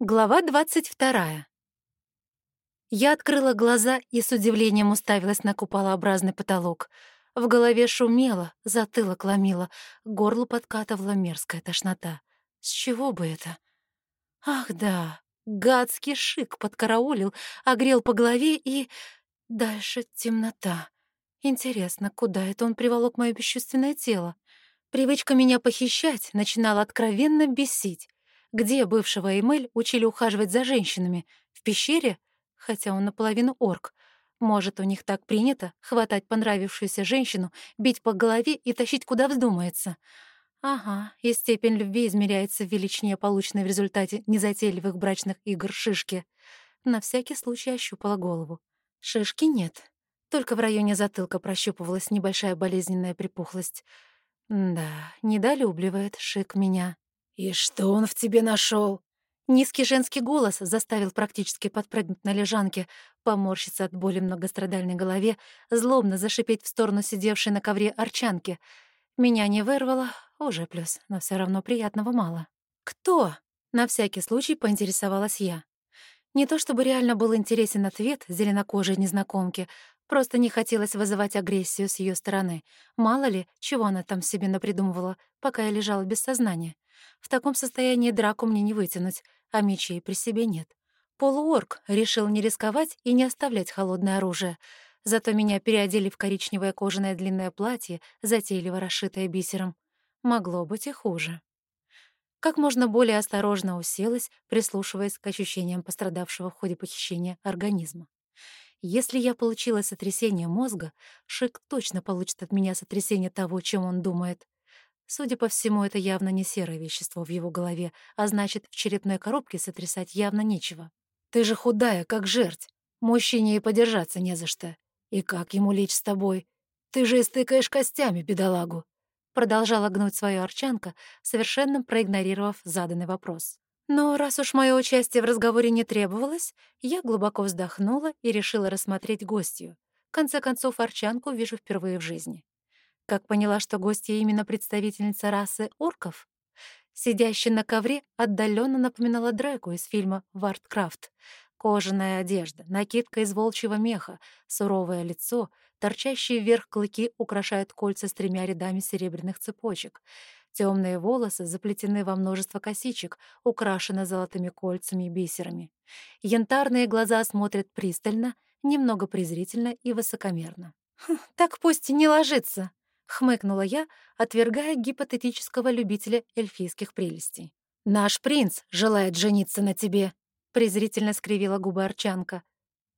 Глава двадцать вторая. Я открыла глаза и с удивлением уставилась на куполообразный потолок. В голове шумело, затылок ломило, горло подкатывала мерзкая тошнота. С чего бы это? Ах да, гадский шик подкараулил, огрел по голове и... Дальше темнота. Интересно, куда это он приволок мое бесчувственное тело? Привычка меня похищать начинала откровенно бесить. Где бывшего Эмель учили ухаживать за женщинами? В пещере? Хотя он наполовину орк. Может, у них так принято — хватать понравившуюся женщину, бить по голове и тащить куда вздумается. Ага, и степень любви измеряется в величине, полученной в результате незатейливых брачных игр шишки. На всякий случай ощупала голову. Шишки нет. Только в районе затылка прощупывалась небольшая болезненная припухлость. Да, недолюбливает Шик меня. «И что он в тебе нашел? Низкий женский голос заставил практически подпрыгнуть на лежанке, поморщиться от боли в многострадальной голове, злобно зашипеть в сторону сидевшей на ковре арчанки. Меня не вырвало, уже плюс, но все равно приятного мало. «Кто?» — на всякий случай поинтересовалась я. Не то чтобы реально был интересен ответ зеленокожей незнакомки, просто не хотелось вызывать агрессию с ее стороны. Мало ли, чего она там себе напридумывала, пока я лежала без сознания. В таком состоянии драку мне не вытянуть, а мечей при себе нет. Полуорк решил не рисковать и не оставлять холодное оружие. Зато меня переодели в коричневое кожаное длинное платье, затейливо расшитое бисером. Могло быть и хуже. Как можно более осторожно уселась, прислушиваясь к ощущениям пострадавшего в ходе похищения организма. Если я получила сотрясение мозга, Шик точно получит от меня сотрясение того, чем он думает. Судя по всему, это явно не серое вещество в его голове, а значит, в черепной коробке сотрясать явно нечего. Ты же худая, как жерть. Мужчине и подержаться не за что. И как ему лечь с тобой? Ты же истыкаешь костями, бедолагу. Продолжала гнуть свою арчанка, совершенно проигнорировав заданный вопрос. Но раз уж мое участие в разговоре не требовалось, я глубоко вздохнула и решила рассмотреть гостью. В конце концов, арчанку вижу впервые в жизни. Как поняла, что гостья именно представительница расы орков? Сидящая на ковре отдаленно напоминала Дреку из фильма «Варткрафт». Кожаная одежда, накидка из волчьего меха, суровое лицо, торчащие вверх клыки украшают кольца с тремя рядами серебряных цепочек. Темные волосы заплетены во множество косичек, украшены золотыми кольцами и бисерами. Янтарные глаза смотрят пристально, немного презрительно и высокомерно. «Хм, «Так пусть и не ложится», — хмыкнула я, отвергая гипотетического любителя эльфийских прелестей. «Наш принц желает жениться на тебе», — презрительно скривила губы Арчанка.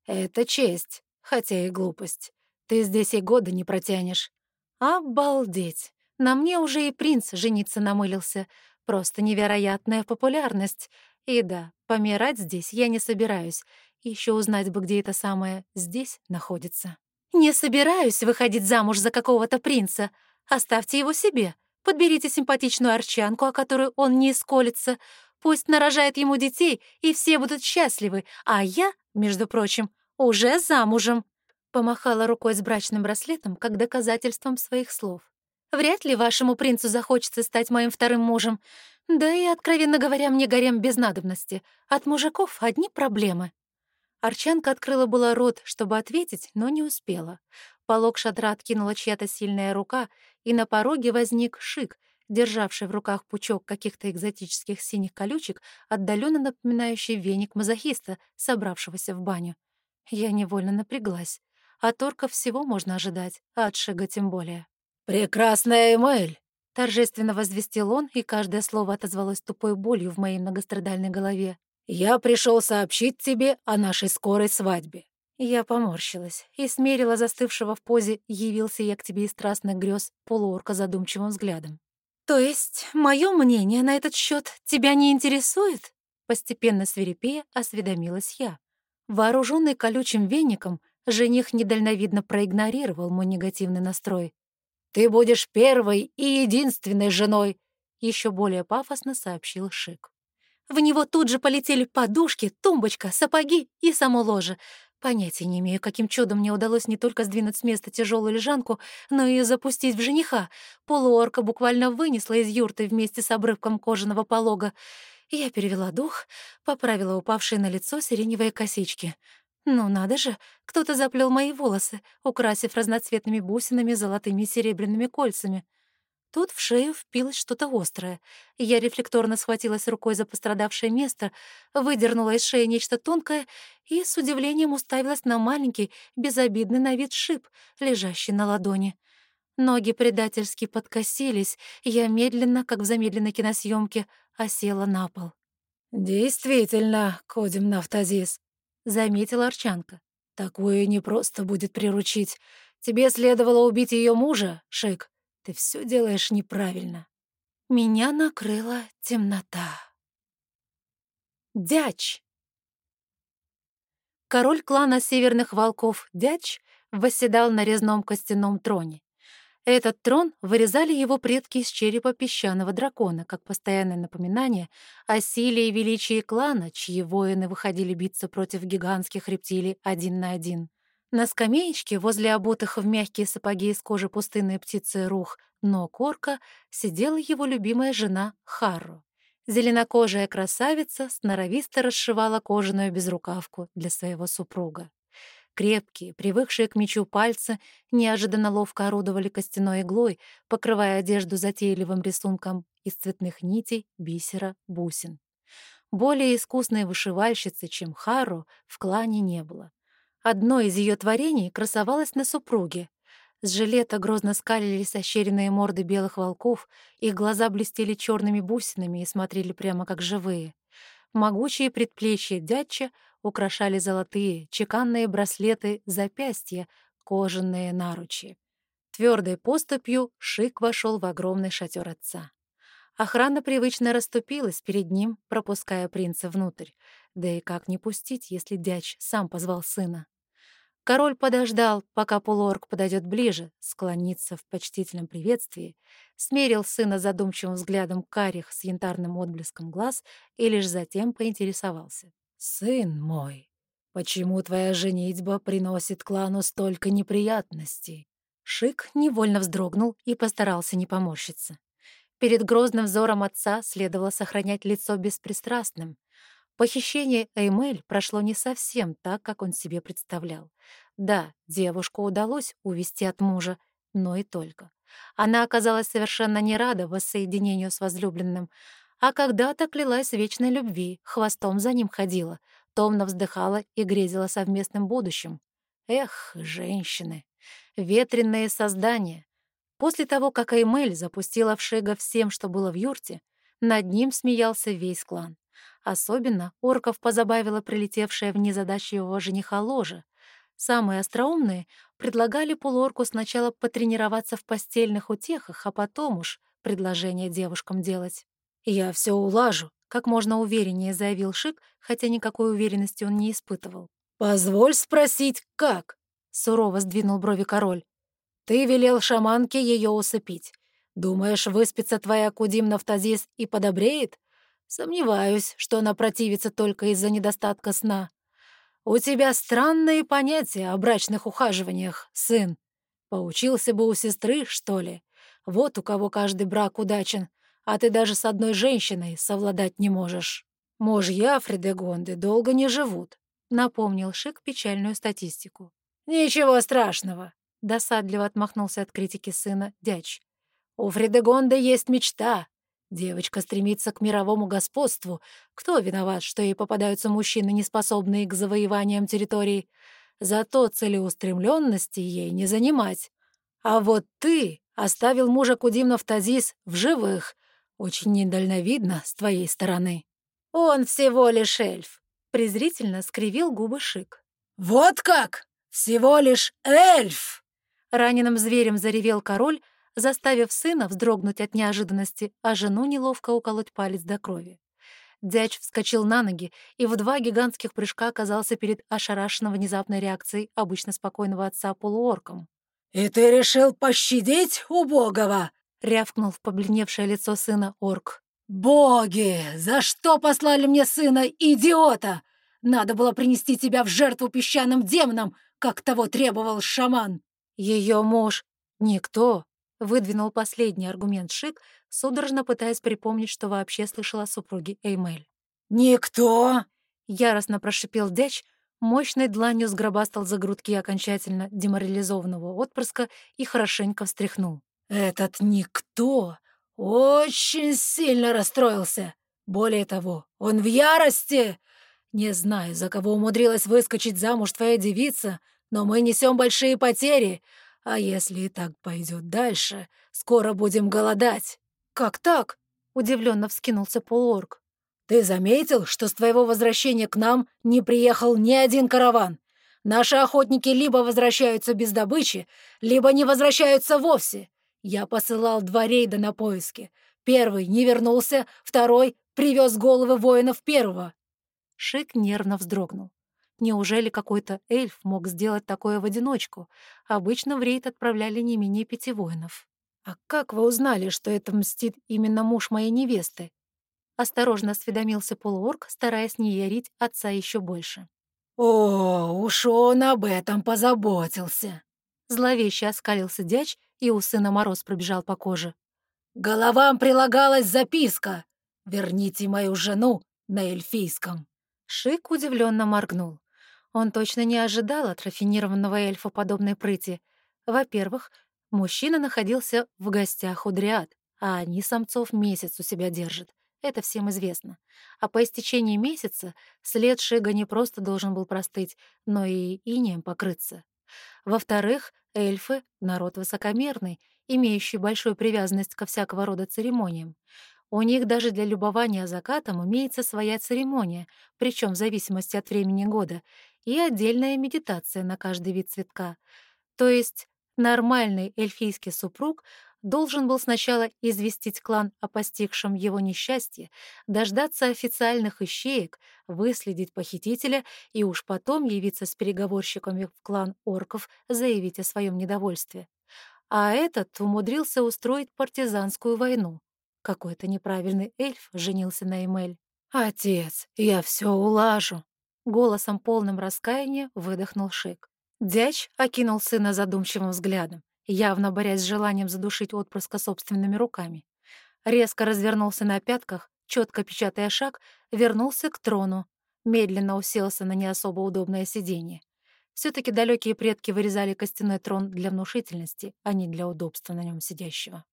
«Это честь, хотя и глупость. Ты здесь и года не протянешь». «Обалдеть! На мне уже и принц жениться намылился. Просто невероятная популярность. И да, помирать здесь я не собираюсь. Еще узнать бы, где это самое «здесь» находится». «Не собираюсь выходить замуж за какого-то принца. Оставьте его себе. Подберите симпатичную арчанку, о которой он не исколится. Пусть нарожает ему детей, и все будут счастливы. А я, между прочим, уже замужем». Помахала рукой с брачным браслетом, как доказательством своих слов. «Вряд ли вашему принцу захочется стать моим вторым мужем. Да и, откровенно говоря, мне горем без надобности. От мужиков одни проблемы». Арчанка открыла было рот, чтобы ответить, но не успела. Полог шатра откинула чья-то сильная рука, и на пороге возник шик, державший в руках пучок каких-то экзотических синих колючек, отдаленно напоминающий веник мазохиста, собравшегося в баню. Я невольно напряглась. От орка всего можно ожидать, а от шига тем более. «Прекрасная Эмэль!» — торжественно возвестил он, и каждое слово отозвалось тупой болью в моей многострадальной голове. «Я пришел сообщить тебе о нашей скорой свадьбе». Я поморщилась и смерила застывшего в позе «явился я к тебе из страстных грез» полуорка задумчивым взглядом. «То есть мое мнение на этот счет тебя не интересует?» Постепенно свирепея осведомилась я. Вооруженный колючим веником, жених недальновидно проигнорировал мой негативный настрой. «Ты будешь первой и единственной женой», — еще более пафосно сообщил Шик. В него тут же полетели подушки, тумбочка, сапоги и само ложе. Понятия не имею, каким чудом мне удалось не только сдвинуть с места тяжелую лежанку, но и запустить в жениха. Полуорка буквально вынесла из юрты вместе с обрывком кожаного полога. Я перевела дух, поправила упавшие на лицо сиреневые косички. Ну надо же, кто-то заплел мои волосы, украсив разноцветными бусинами, золотыми и серебряными кольцами. Тут в шею впилось что-то острое. Я рефлекторно схватилась рукой за пострадавшее место, выдернула из шеи нечто тонкое и с удивлением уставилась на маленький, безобидный на вид шип, лежащий на ладони. Ноги предательски подкосились, я медленно, как в замедленной киносъемке, осела на пол. «Действительно, Кодим Нафтазис», — заметила Арчанка. «Такую не просто будет приручить. Тебе следовало убить ее мужа, Шик. Ты все делаешь неправильно». Меня накрыла темнота. Дяч. Король клана Северных Волков Дяч восседал на резном костяном троне. Этот трон вырезали его предки из черепа песчаного дракона, как постоянное напоминание о силе и величии клана, чьи воины выходили биться против гигантских рептилий один на один. На скамеечке возле обутых в мягкие сапоги из кожи пустынной птицы рух, но корка, сидела его любимая жена Харру. Зеленокожая красавица сноровисто расшивала кожаную безрукавку для своего супруга. Крепкие, привыкшие к мечу пальцы, неожиданно ловко орудовали костяной иглой, покрывая одежду затейливым рисунком из цветных нитей, бисера, бусин. Более искусной вышивальщицы, чем Хару, в клане не было. Одно из ее творений красовалось на супруге. С жилета грозно скалились ощеренные морды белых волков, их глаза блестели черными бусинами и смотрели прямо как живые. Могучие предплечья дядча украшали золотые, чеканные браслеты, запястья, кожаные наручи. Твердой поступью Шик вошел в огромный шатер отца. Охрана привычно расступилась перед ним, пропуская принца внутрь. Да и как не пустить, если дяч сам позвал сына? Король подождал, пока полуорг подойдет ближе, склонится в почтительном приветствии, смерил сына задумчивым взглядом карих с янтарным отблеском глаз и лишь затем поинтересовался. «Сын мой, почему твоя женитьба приносит клану столько неприятностей?» Шик невольно вздрогнул и постарался не поморщиться. Перед грозным взором отца следовало сохранять лицо беспристрастным. Похищение Эймель прошло не совсем так, как он себе представлял. Да, девушку удалось увести от мужа, но и только. Она оказалась совершенно не рада воссоединению с возлюбленным, а когда-то клялась вечной любви, хвостом за ним ходила, томно вздыхала и грезила совместным будущим. Эх, женщины, ветренные создания. После того, как Эймель запустила в Шега всем, что было в юрте, над ним смеялся весь клан. Особенно орков позабавила прилетевшая в незадачливого жениха ложа. Самые остроумные предлагали полуорку сначала потренироваться в постельных утехах, а потом уж предложение девушкам делать. «Я все улажу», — как можно увереннее заявил Шик, хотя никакой уверенности он не испытывал. «Позволь спросить, как?» — сурово сдвинул брови король. «Ты велел шаманке ее усыпить. Думаешь, выспится твоя Кудим Нафтазис и подобреет? Сомневаюсь, что она противится только из-за недостатка сна. У тебя странные понятия о брачных ухаживаниях, сын. Поучился бы у сестры, что ли? Вот у кого каждый брак удачен, а ты даже с одной женщиной совладать не можешь. Мужья Фредегонды долго не живут», — напомнил Шик печальную статистику. «Ничего страшного», — досадливо отмахнулся от критики сына дяч. «У Фредегонды есть мечта. Девочка стремится к мировому господству. Кто виноват, что ей попадаются мужчины, неспособные к завоеваниям территорий? Зато целеустремленности ей не занимать. А вот ты оставил мужа Кудимнов Тазис в живых, очень недальновидно с твоей стороны. Он всего лишь эльф. Презрительно скривил губы Шик. «Вот как? Всего лишь эльф!» Раненым зверем заревел король, заставив сына вздрогнуть от неожиданности, а жену неловко уколоть палец до крови. Дядь вскочил на ноги и в два гигантских прыжка оказался перед ошарашенным внезапной реакцией обычно спокойного отца полуорком. «И ты решил пощадить убогого?» — рявкнул в побледневшее лицо сына орк. «Боги! За что послали мне сына, идиота? Надо было принести тебя в жертву песчаным демонам, как того требовал шаман!» Ее муж — никто, Выдвинул последний аргумент Шик, судорожно пытаясь припомнить, что вообще слышала о супруге Эймель. «Никто!» — яростно прошипел Дяч, мощной дланью сгробастал за грудки окончательно деморализованного отпрыска и хорошенько встряхнул. «Этот никто очень сильно расстроился. Более того, он в ярости. Не знаю, за кого умудрилась выскочить замуж твоя девица, но мы несем большие потери, а если и так пойдет дальше, скоро будем голодать». «Как так?» — удивленно вскинулся полуорг. «Ты заметил, что с твоего возвращения к нам не приехал ни один караван? Наши охотники либо возвращаются без добычи, либо не возвращаются вовсе. Я посылал два рейда на поиски. Первый не вернулся, второй привез головы воинов первого». Шик нервно вздрогнул. Неужели какой-то эльф мог сделать такое в одиночку? Обычно в рейд отправляли не менее пяти воинов. «А как вы узнали, что это мстит именно муж моей невесты?» Осторожно осведомился полуорг, стараясь не ярить отца еще больше. «О, уж он об этом позаботился!» Зловеще оскалился дяч, и у сына мороз пробежал по коже. «Головам прилагалась записка. Верните мою жену на эльфийском». Шик удивленно моргнул. Он точно не ожидал от рафинированного эльфа подобной прыти. Во-первых, мужчина находился в гостях у дриад, а они самцов месяц у себя держат. Это всем известно. А по истечении месяца след Шига не просто должен был простыть, но и инеем покрыться. Во-вторых, эльфы — народ высокомерный, имеющий большую привязанность ко всякого рода церемониям. У них даже для любования закатом имеется своя церемония, причем в зависимости от времени года, и отдельная медитация на каждый вид цветка. То есть нормальный эльфийский супруг должен был сначала известить клан о постигшем его несчастье, дождаться официальных ищеек, выследить похитителя и уж потом явиться с переговорщиками в клан орков, заявить о своем недовольстве. А этот умудрился устроить партизанскую войну. Какой-то неправильный эльф женился на Эмель. «Отец, я все улажу!» Голосом полным раскаяния выдохнул Шик. Дяч окинул сына задумчивым взглядом, явно борясь с желанием задушить отпрыска собственными руками. Резко развернулся на пятках, четко печатая шаг, вернулся к трону, медленно уселся на не особо удобное сиденье. все таки далекие предки вырезали костяной трон для внушительности, а не для удобства на нем сидящего.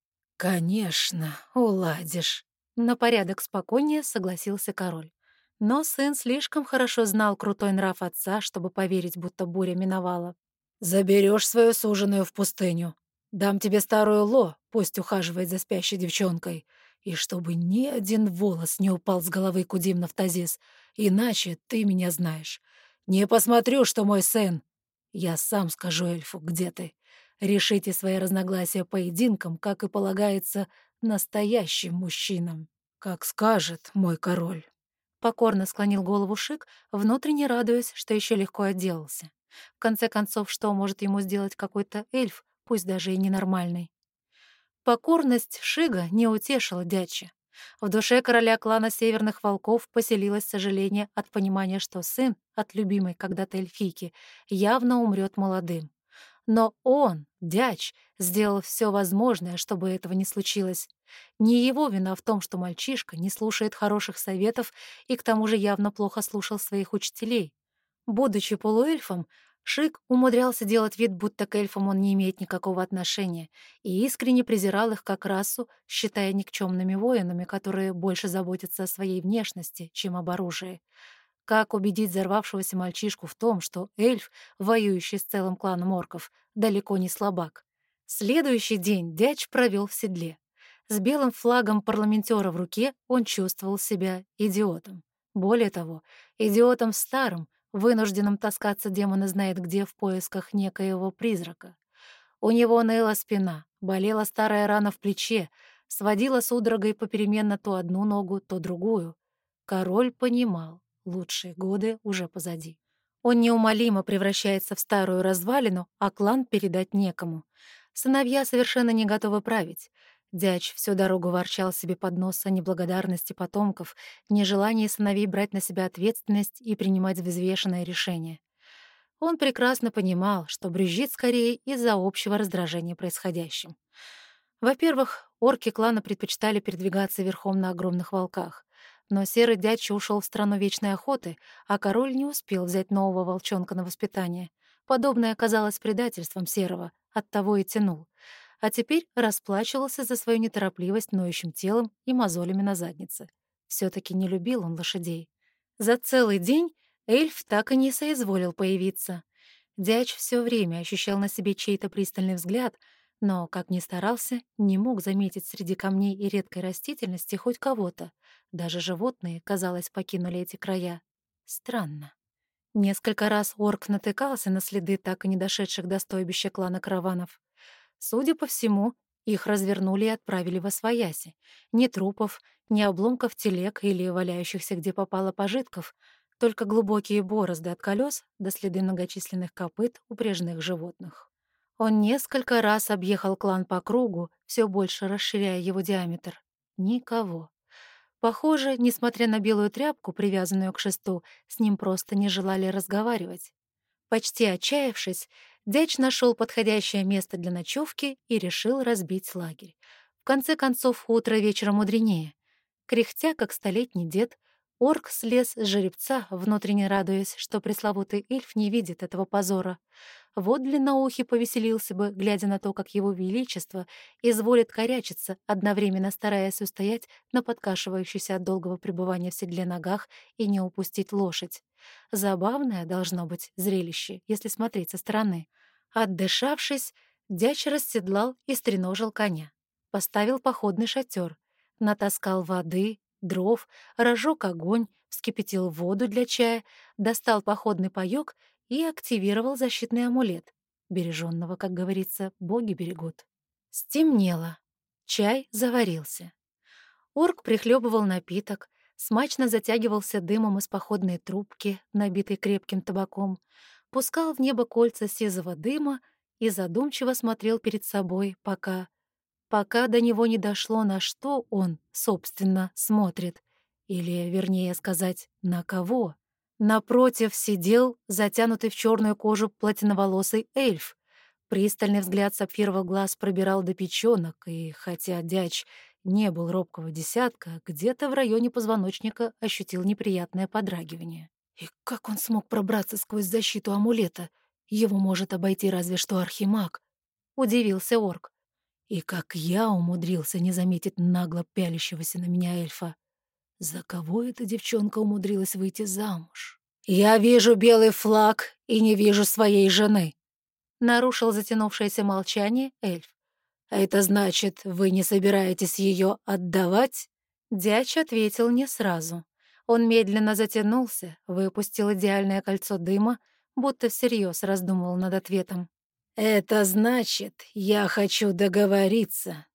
«Конечно, уладишь», — на порядок спокойнее согласился король. Но сын слишком хорошо знал крутой нрав отца, чтобы поверить, будто буря миновала. Заберешь свою суженую в пустыню. Дам тебе старую Ло, пусть ухаживает за спящей девчонкой. И чтобы ни один волос не упал с головы Кудим Нафтазис, иначе ты меня знаешь. Не посмотрю, что мой сын. Я сам скажу эльфу, где ты. Решите свои разногласия поединком, как и полагается настоящим мужчинам. Как скажет мой король. Покорно склонил голову Шик, внутренне радуясь, что еще легко отделался. В конце концов, что может ему сделать какой-то эльф, пусть даже и ненормальный? Покорность Шига не утешила дядча. В душе короля клана Северных Волков поселилось сожаление от понимания, что сын от любимой когда-то эльфийки явно умрет молодым. Но он, дяч, сделал все возможное, чтобы этого не случилось. Не его вина в том, что мальчишка не слушает хороших советов и к тому же явно плохо слушал своих учителей. Будучи полуэльфом, Шик умудрялся делать вид, будто к эльфам он не имеет никакого отношения, и искренне презирал их как расу, считая никчемными воинами, которые больше заботятся о своей внешности, чем об оружии. Как убедить взорвавшегося мальчишку в том, что эльф, воюющий с целым кланом орков, далеко не слабак? Следующий день дядь провел в седле. С белым флагом парламентера в руке он чувствовал себя идиотом. Более того, идиотом старым, вынужденным таскаться демона знает где в поисках некоего призрака. У него ныла спина, болела старая рана в плече, сводила судорогой попеременно то одну ногу, то другую. Король понимал, Лучшие годы уже позади. Он неумолимо превращается в старую развалину, а клан передать некому. Сыновья совершенно не готовы править. Дяч всю дорогу ворчал себе под нос о неблагодарности потомков, нежелании сыновей брать на себя ответственность и принимать взвешенное решение. Он прекрасно понимал, что брюзжит скорее из-за общего раздражения происходящим. Во-первых, орки клана предпочитали передвигаться верхом на огромных волках. Но серый дядьча ушел в страну вечной охоты, а король не успел взять нового волчонка на воспитание. Подобное оказалось предательством серого, оттого и тянул. А теперь расплачивался за свою неторопливость ноющим телом и мозолями на заднице. все таки не любил он лошадей. За целый день эльф так и не соизволил появиться. Дяч все время ощущал на себе чей-то пристальный взгляд — но, как ни старался, не мог заметить среди камней и редкой растительности хоть кого-то. Даже животные, казалось, покинули эти края. Странно. Несколько раз орк натыкался на следы так и не дошедших до стойбища клана караванов. Судя по всему, их развернули и отправили во свояси. Ни трупов, ни обломков телег или валяющихся где попало пожитков, только глубокие борозды от колес до следы многочисленных копыт упряжных животных. Он несколько раз объехал клан по кругу, все больше расширяя его диаметр. Никого. Похоже, несмотря на белую тряпку, привязанную к шесту, с ним просто не желали разговаривать. Почти отчаявшись, Дяч нашел подходящее место для ночевки и решил разбить лагерь. В конце концов, утро вечера мудренее. Кряхтя, как столетний дед, орк слез с жеребца, внутренне радуясь, что пресловутый эльф не видит этого позора — вот длинноухий повеселился бы, глядя на то, как его величество изволит корячиться, одновременно стараясь устоять на подкашивающейся от долгого пребывания в седле ногах и не упустить лошадь. Забавное должно быть зрелище, если смотреть со стороны. Отдышавшись, дяч расседлал и стреножил коня. Поставил походный шатер, натаскал воды, дров, разжег огонь, вскипятил воду для чая, достал походный паёк и активировал защитный амулет. Береженного, как говорится, боги берегут. Стемнело. Чай заварился. Орк прихлебывал напиток, смачно затягивался дымом из походной трубки, набитой крепким табаком, пускал в небо кольца сизого дыма и задумчиво смотрел перед собой, пока... пока до него не дошло, на что он, собственно, смотрит. Или, вернее сказать, на кого. Напротив сидел затянутый в черную кожу платиноволосый эльф. Пристальный взгляд сапфировых глаз пробирал до печенок, и хотя дяч не был робкого десятка, где-то в районе позвоночника ощутил неприятное подрагивание. И как он смог пробраться сквозь защиту амулета? Его может обойти разве что архимаг. Удивился орк. И как я умудрился не заметить нагло пялящегося на меня эльфа. За кого эта девчонка умудрилась выйти замуж? «Я вижу белый флаг и не вижу своей жены», — нарушил затянувшееся молчание эльф. «Это значит, вы не собираетесь ее отдавать?» Дяч ответил не сразу. Он медленно затянулся, выпустил идеальное кольцо дыма, будто всерьез раздумывал над ответом. «Это значит, я хочу договориться